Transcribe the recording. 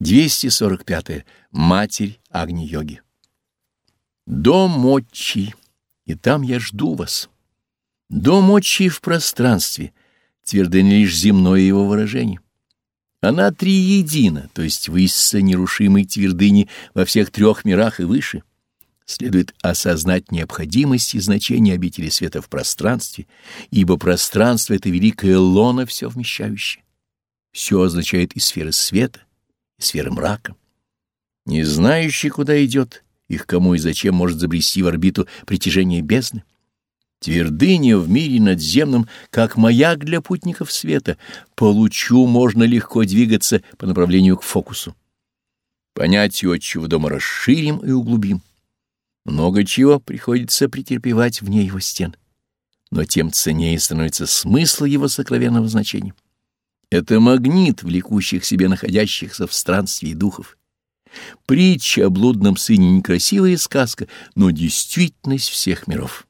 245. -е. Матерь Агни-йоги. Дом отчий, и там я жду вас. Дом отчий в пространстве, твердыня лишь земное его выражение. Она триедина, то есть выяснится нерушимой твердыни во всех трех мирах и выше. Следует осознать необходимость и значение обители света в пространстве, ибо пространство — это великое лоно все вмещающее. Все означает и сферы света, сферы мрака. Не знающий, куда идет, их кому и зачем может забрести в орбиту притяжения бездны. Твердыня в мире надземном, как маяк для путников света, по лучу можно легко двигаться по направлению к фокусу. Понятие отчего дома расширим и углубим. Много чего приходится претерпевать вне его стен, но тем ценнее становится смысл его сокровенного значения. Это магнит, влекущих себе находящихся в странстве духов. Притча о блудном сыне — некрасивая сказка, но действительность всех миров.